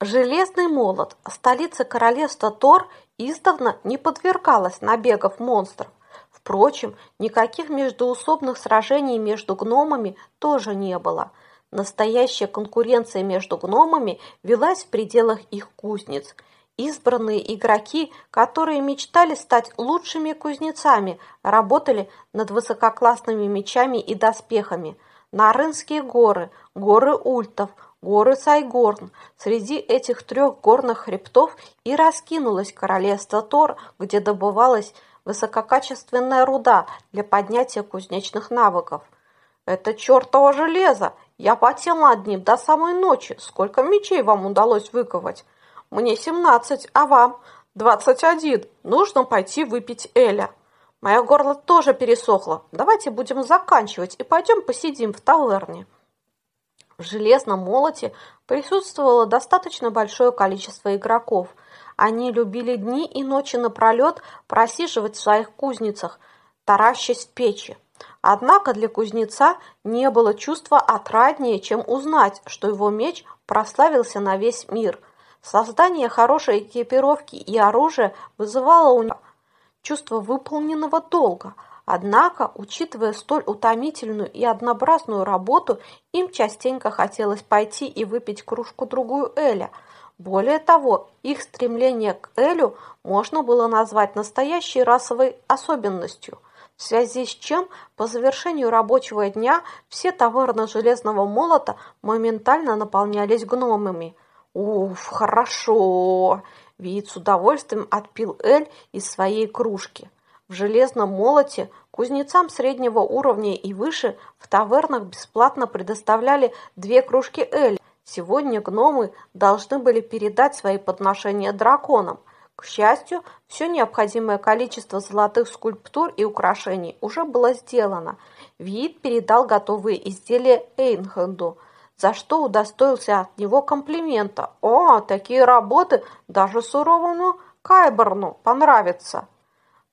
Железный молот, столица королевства Тор, издавна не подвергалась набегов монстров. Впрочем, никаких междоусобных сражений между гномами тоже не было. Настоящая конкуренция между гномами велась в пределах их кузнец. Избранные игроки, которые мечтали стать лучшими кузнецами, работали над высококлассными мечами и доспехами. Нарынские горы, горы ультов – горы Сайгорн. Среди этих трех горных хребтов и раскинулось королевство Тор, где добывалась высококачественная руда для поднятия кузнечных навыков. «Это чертово железо! Я потел над ним до самой ночи. Сколько мечей вам удалось выковать?» «Мне семнадцать, а вам?» «Двадцать один. Нужно пойти выпить Эля». «Мое горло тоже пересохло. Давайте будем заканчивать и пойдем посидим в таверне». В железном молоте присутствовало достаточно большое количество игроков. Они любили дни и ночи напролет просиживать в своих кузницах, таращась в печи. Однако для кузнеца не было чувства отраднее, чем узнать, что его меч прославился на весь мир. Создание хорошей экипировки и оружия вызывало у него чувство выполненного долга – Однако, учитывая столь утомительную и однообразную работу, им частенько хотелось пойти и выпить кружку-другую Эля. Более того, их стремление к Элю можно было назвать настоящей расовой особенностью, в связи с чем по завершению рабочего дня все таверны железного молота моментально наполнялись гномами. «Уф, хорошо!» Вид с удовольствием отпил Эль из своей кружки. В железном молоте кузнецам среднего уровня и выше в тавернах бесплатно предоставляли две кружки эль. Сегодня гномы должны были передать свои подношения драконам. К счастью, все необходимое количество золотых скульптур и украшений уже было сделано. Вид передал готовые изделия Эйнхенду, за что удостоился от него комплимента. «О, такие работы даже суровому Кайберну понравятся!»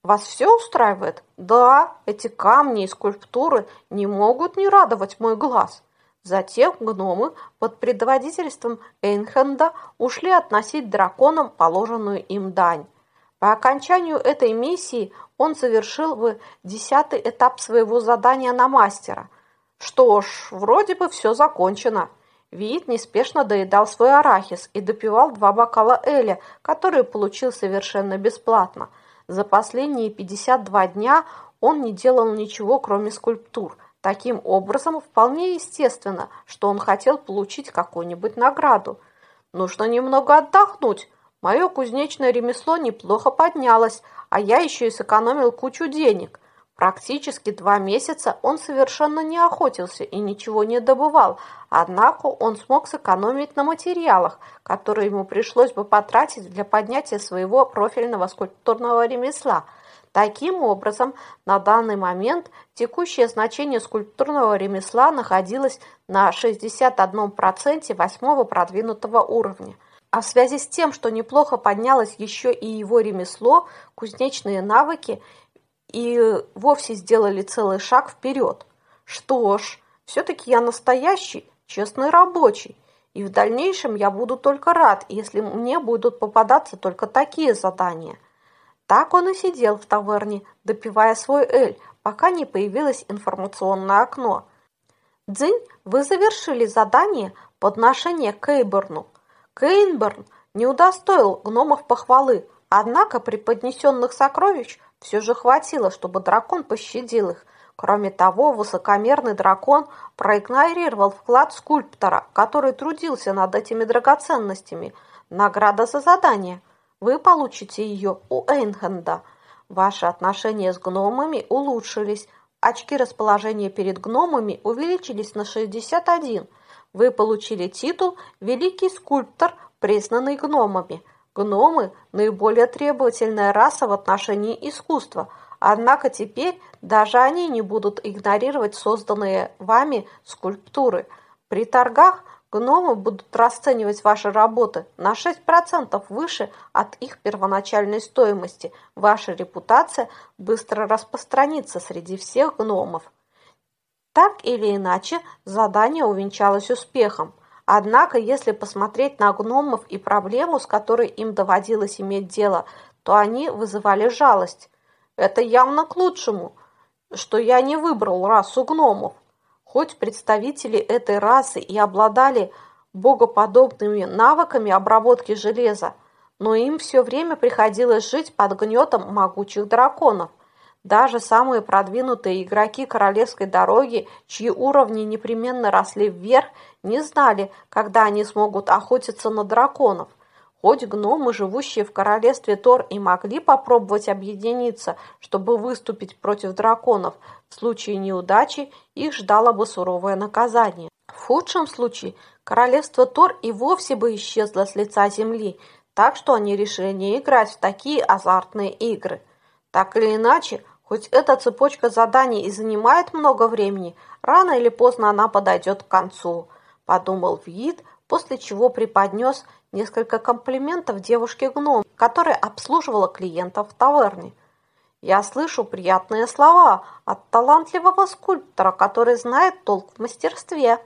Вас все устраивает? Да, эти камни и скульптуры не могут не радовать мой глаз. Затем гномы под предводительством Эйнхенда ушли относить драконам положенную им дань. По окончанию этой миссии он завершил бы десятый этап своего задания на мастера. Что ж, вроде бы все закончено. Вид неспешно доедал свой арахис и допивал два бокала Эля, которые получил совершенно бесплатно – за последние 52 дня он не делал ничего, кроме скульптур. Таким образом, вполне естественно, что он хотел получить какую-нибудь награду. Нужно немного отдохнуть. Мое кузнечное ремесло неплохо поднялось, а я еще и сэкономил кучу денег. Практически два месяца он совершенно не охотился и ничего не добывал, однако он смог сэкономить на материалах, которые ему пришлось бы потратить для поднятия своего профильного скульптурного ремесла. Таким образом, на данный момент текущее значение скульптурного ремесла находилось на 61% восьмого продвинутого уровня. А в связи с тем, что неплохо поднялось еще и его ремесло, кузнечные навыки – и вовсе сделали целый шаг вперед. Что ж, все-таки я настоящий, честный рабочий, и в дальнейшем я буду только рад, если мне будут попадаться только такие задания. Так он и сидел в таверне, допивая свой эль, пока не появилось информационное окно. «Дзынь, вы завершили задание подношения Кейберну. Кейнберн не удостоил гномов похвалы, однако при поднесенных сокровищ все же хватило, чтобы дракон пощадил их. Кроме того, высокомерный дракон проигнорировал вклад скульптора, который трудился над этими драгоценностями. Награда за задание. Вы получите ее у Эйнхенда. Ваши отношения с гномами улучшились. Очки расположения перед гномами увеличились на 61. Вы получили титул «Великий скульптор, признанный гномами». Гномы – наиболее требовательная раса в отношении искусства, однако теперь даже они не будут игнорировать созданные вами скульптуры. При торгах гномы будут расценивать ваши работы на 6% выше от их первоначальной стоимости. Ваша репутация быстро распространится среди всех гномов. Так или иначе, задание увенчалось успехом. Однако, если посмотреть на гномов и проблему, с которой им доводилось иметь дело, то они вызывали жалость. Это явно к лучшему, что я не выбрал расу гномов. Хоть представители этой расы и обладали богоподобными навыками обработки железа, но им все время приходилось жить под гнетом могучих драконов. Даже самые продвинутые игроки королевской дороги, чьи уровни непременно росли вверх, не знали, когда они смогут охотиться на драконов. Хоть гномы, живущие в королевстве Тор, и могли попробовать объединиться, чтобы выступить против драконов, в случае неудачи их ждало бы суровое наказание. В худшем случае королевство Тор и вовсе бы исчезло с лица земли, так что они решили не играть в такие азартные игры. Так или иначе, хоть эта цепочка заданий и занимает много времени, рано или поздно она подойдет к концу, подумал Вид, после чего преподнес несколько комплиментов девушке-гном, которая обслуживала клиентов в таверне. Я слышу приятные слова от талантливого скульптора, который знает толк в мастерстве.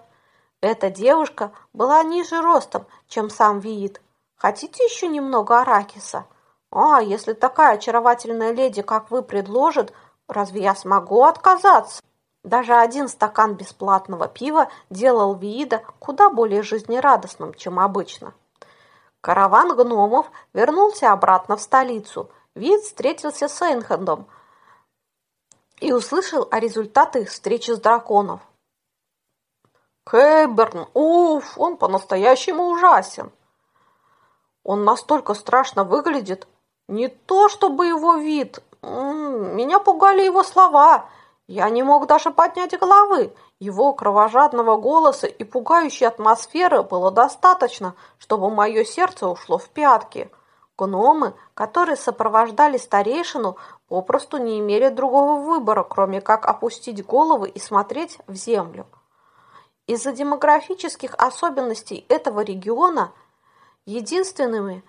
Эта девушка была ниже ростом, чем сам Виит, Хотите еще немного арахиса? А, если такая очаровательная леди, как вы, предложит, разве я смогу отказаться? Даже один стакан бесплатного пива делал Виида куда более жизнерадостным, чем обычно. Караван гномов вернулся обратно в столицу. Вид встретился с Эйнхендом и услышал о результатах встречи с драконом. Кэберн, уф, он по-настоящему ужасен. Он настолько страшно выглядит. Не то чтобы его вид. Меня пугали его слова. Я не мог даже поднять головы. Его кровожадного голоса и пугающей атмосферы было достаточно, чтобы мое сердце ушло в пятки. Гномы, которые сопровождали старейшину, попросту не имели другого выбора, кроме как опустить головы и смотреть в землю. Из-за демографических особенностей этого региона – Единственными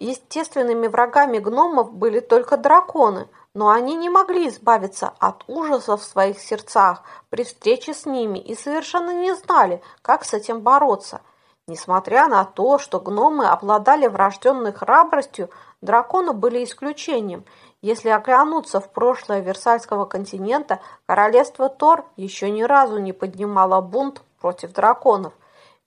естественными врагами гномов были только драконы, но они не могли избавиться от ужаса в своих сердцах при встрече с ними и совершенно не знали, как с этим бороться. Несмотря на то, что гномы обладали врожденной храбростью, драконы были исключением. Если оглянуться в прошлое Версальского континента, королевство Тор еще ни разу не поднимало бунт против драконов.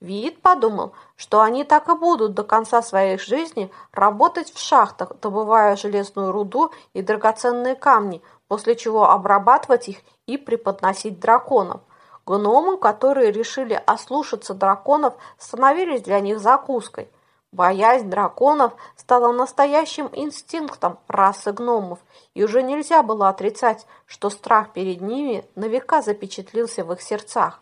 Виит подумал, что они так и будут до конца своей жизни работать в шахтах, добывая железную руду и драгоценные камни, после чего обрабатывать их и преподносить драконам. Гномы, которые решили ослушаться драконов, становились для них закуской. Боязнь драконов стала настоящим инстинктом расы гномов, и уже нельзя было отрицать, что страх перед ними на века запечатлился в их сердцах.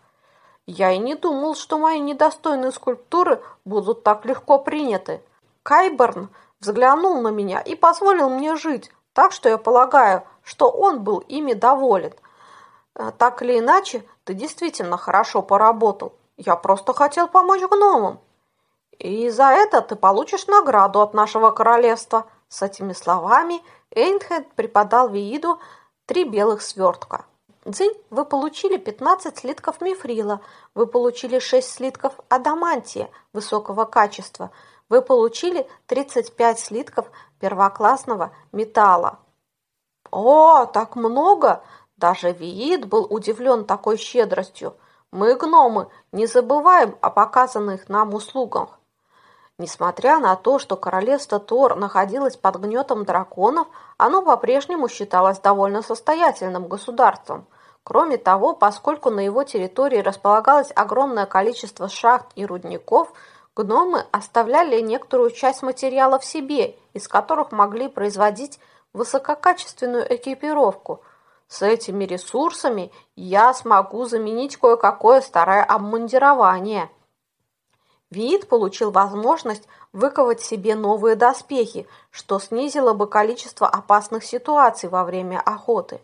Я и не думал, что мои недостойные скульптуры будут так легко приняты. Кайберн взглянул на меня и позволил мне жить, так что я полагаю, что он был ими доволен. Э, так или иначе, ты действительно хорошо поработал. Я просто хотел помочь гномам. И за это ты получишь награду от нашего королевства. С этими словами Эйнхед преподал Вииду три белых свертка. Дзынь, вы получили 15 слитков мифрила, вы получили 6 слитков адамантия высокого качества, вы получили 35 слитков первоклассного металла. О, так много! Даже Виит был удивлен такой щедростью. Мы, гномы, не забываем о показанных нам услугах. Несмотря на то, что королевство Тор находилось под гнетом драконов, оно по-прежнему считалось довольно состоятельным государством. Кроме того, поскольку на его территории располагалось огромное количество шахт и рудников, гномы оставляли некоторую часть материалов себе, из которых могли производить высококачественную экипировку. С этими ресурсами я смогу заменить кое-какое старое обмундирование. Вид получил возможность выковать себе новые доспехи, что снизило бы количество опасных ситуаций во время охоты.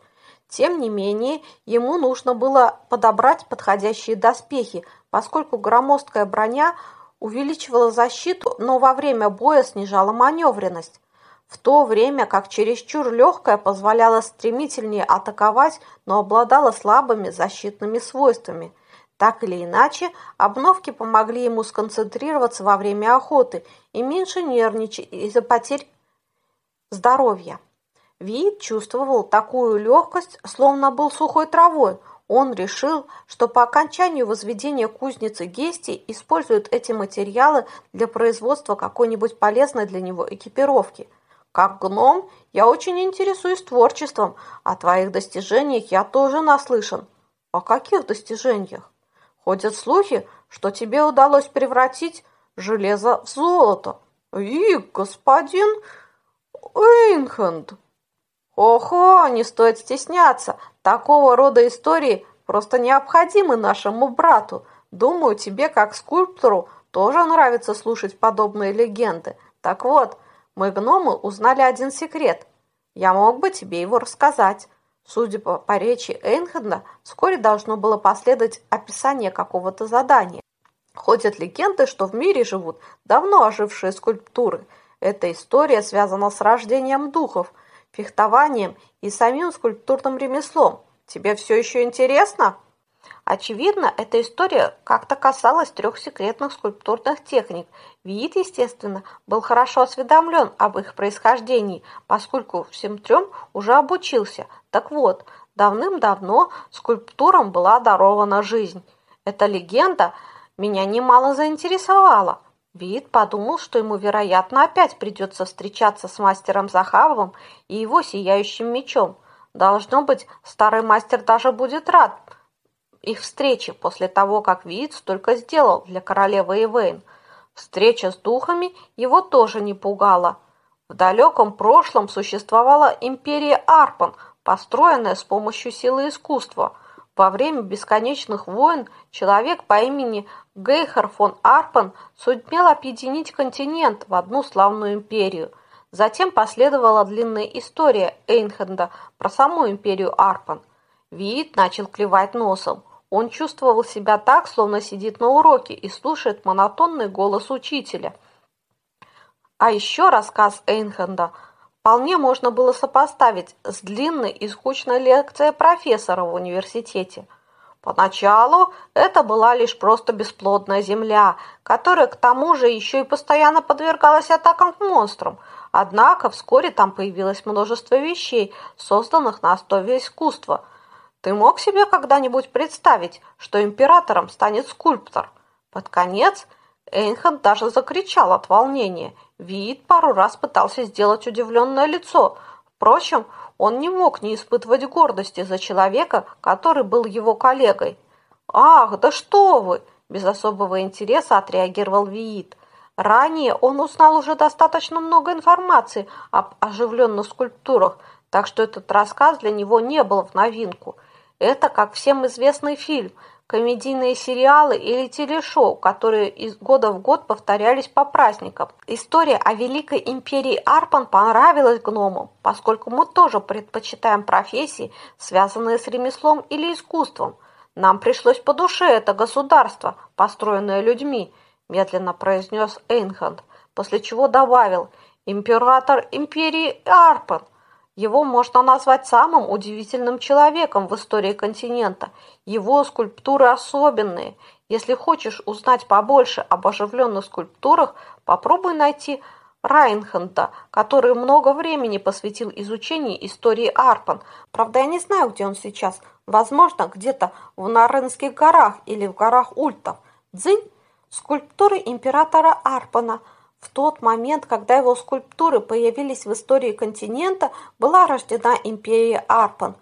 Тем не менее, ему нужно было подобрать подходящие доспехи, поскольку громоздкая броня увеличивала защиту, но во время боя снижала маневренность, в то время как чересчур легкая позволяла стремительнее атаковать, но обладала слабыми защитными свойствами – Так или иначе, обновки помогли ему сконцентрироваться во время охоты и меньше нервничать из-за потерь здоровья. Вид чувствовал такую легкость, словно был сухой травой. Он решил, что по окончанию возведения кузницы Гести используют эти материалы для производства какой-нибудь полезной для него экипировки. Как гном, я очень интересуюсь творчеством, о твоих достижениях я тоже наслышан. О каких достижениях? Ходят слухи, что тебе удалось превратить железо в золото. И, господин Эйнхенд, Охо, не стоит стесняться. Такого рода истории просто необходимы нашему брату. Думаю, тебе, как скульптору, тоже нравится слушать подобные легенды. Так вот, мы, гномы, узнали один секрет. Я мог бы тебе его рассказать. Судя по, речи Эйнхенда, вскоре должно было последовать описание какого-то задания. Ходят легенды, что в мире живут давно ожившие скульптуры. Эта история связана с рождением духов – фехтованием и самим скульптурным ремеслом. Тебе все еще интересно? Очевидно, эта история как-то касалась трех секретных скульптурных техник. Вид, естественно, был хорошо осведомлен об их происхождении, поскольку всем трем уже обучился. Так вот, давным-давно скульптурам была дарована жизнь. Эта легенда меня немало заинтересовала. Вид подумал, что ему, вероятно, опять придется встречаться с мастером Захавовым и его сияющим мечом. Должно быть, старый мастер даже будет рад их встрече после того, как Вид столько сделал для королевы Эвейн. Встреча с духами его тоже не пугала. В далеком прошлом существовала империя Арпан, построенная с помощью силы искусства – во время бесконечных войн человек по имени Гейхер фон Арпен сумел объединить континент в одну славную империю. Затем последовала длинная история Эйнхенда про саму империю Арпан. Виит начал клевать носом. Он чувствовал себя так, словно сидит на уроке и слушает монотонный голос учителя. А еще рассказ Эйнхенда – вполне можно было сопоставить с длинной и скучной лекцией профессора в университете. Поначалу это была лишь просто бесплодная земля, которая к тому же еще и постоянно подвергалась атакам к монстрам. Однако вскоре там появилось множество вещей, созданных на основе искусства. Ты мог себе когда-нибудь представить, что императором станет скульптор? Под конец Эйнхан даже закричал от волнения – Вид пару раз пытался сделать удивленное лицо. Впрочем, он не мог не испытывать гордости за человека, который был его коллегой. «Ах, да что вы!» – без особого интереса отреагировал Виит. Ранее он узнал уже достаточно много информации об оживленных скульптурах, так что этот рассказ для него не был в новинку. Это, как всем известный фильм – комедийные сериалы или телешоу, которые из года в год повторялись по праздникам. История о Великой империи Арпан понравилась гномам, поскольку мы тоже предпочитаем профессии, связанные с ремеслом или искусством. Нам пришлось по душе это государство, построенное людьми, медленно произнес Эйнханд, после чего добавил «Император империи Арпан». Его можно назвать самым удивительным человеком в истории континента. Его скульптуры особенные. Если хочешь узнать побольше об оживленных скульптурах, попробуй найти Райнхенда, который много времени посвятил изучению истории Арпан. Правда, я не знаю, где он сейчас. Возможно, где-то в Нарынских горах или в горах Ультов. Дзынь – скульптуры императора Арпана – в тот момент, когда его скульптуры появились в истории континента, была рождена империя Арпан.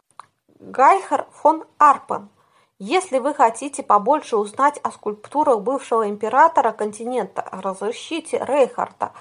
Гайхер фон Арпан. Если вы хотите побольше узнать о скульптурах бывшего императора континента, разыщите Рейхарда.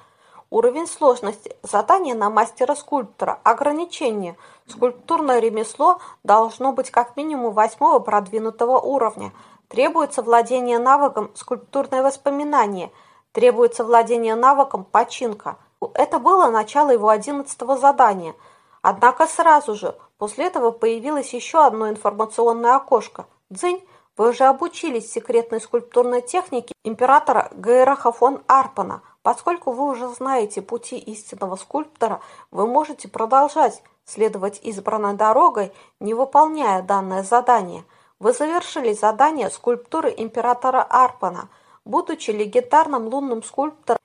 Уровень сложности. Задание на мастера-скульптора. Ограничение. Скульптурное ремесло должно быть как минимум восьмого продвинутого уровня. Требуется владение навыком скульптурное воспоминание – Требуется владение навыком починка. Это было начало его одиннадцатого задания. Однако сразу же после этого появилось еще одно информационное окошко. Дзынь, вы уже обучились секретной скульптурной технике императора Гейраха фон Арпана. Поскольку вы уже знаете пути истинного скульптора, вы можете продолжать следовать избранной дорогой, не выполняя данное задание. Вы завершили задание скульптуры императора Арпана. Будучи легендарным лунным скульптором,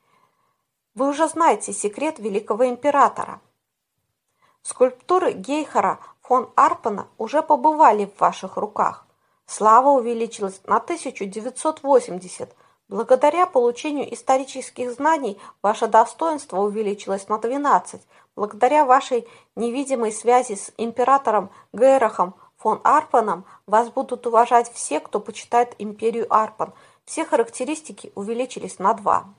вы уже знаете секрет великого императора. Скульптуры Гейхара фон Арпана уже побывали в ваших руках. Слава увеличилась на 1980. Благодаря получению исторических знаний ваше достоинство увеличилось на 12. Благодаря вашей невидимой связи с императором Гейрахом фон Арпаном вас будут уважать все, кто почитает империю Арпан. Все характеристики увеличились на 2.